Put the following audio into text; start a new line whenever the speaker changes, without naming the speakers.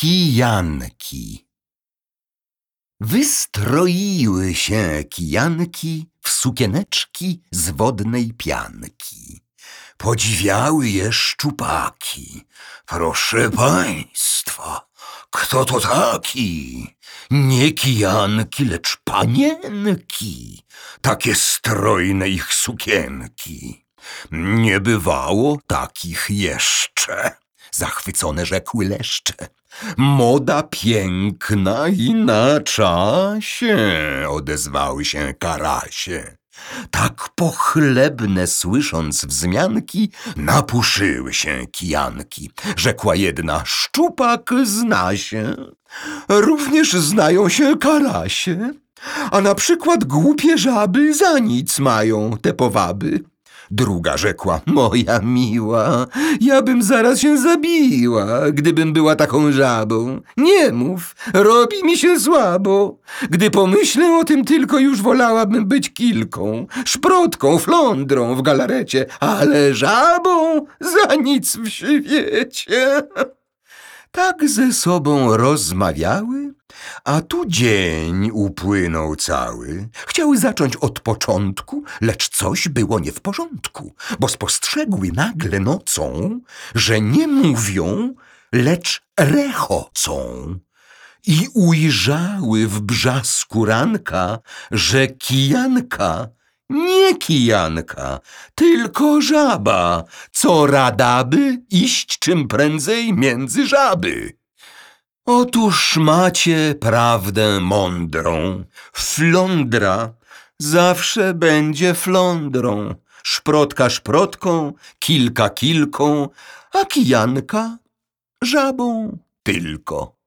Kijanki Wystroiły się kijanki w sukieneczki z wodnej pianki. Podziwiały je szczupaki. Proszę państwa, kto to taki? Nie kijanki, lecz panienki. Takie strojne ich sukienki. Nie bywało takich jeszcze. Zachwycone rzekły leszcze. Moda piękna i na czasie, odezwały się karasie. Tak pochlebne słysząc wzmianki, napuszyły się kijanki. Rzekła jedna, szczupak zna się. Również znają się karasie. A na przykład głupie żaby za nic mają te powaby. Druga rzekła, moja miła, ja bym zaraz się zabiła, gdybym była taką żabą. Nie mów, robi mi się słabo. Gdy pomyślę o tym tylko, już wolałabym być kilką, szprotką, flądrą w galarecie, ale żabą za nic w świecie. Tak ze sobą rozmawiały, a tu dzień upłynął cały. Chciały zacząć od początku, lecz coś było nie w porządku, bo spostrzegły nagle nocą, że nie mówią, lecz rechocą. I ujrzały w brzasku ranka, że kijanka nie kijanka, tylko żaba, co radaby iść czym prędzej między żaby. Otóż macie prawdę mądrą. Flądra zawsze będzie flądrą. Szprotka szprotką, kilka kilką, a kijanka żabą tylko.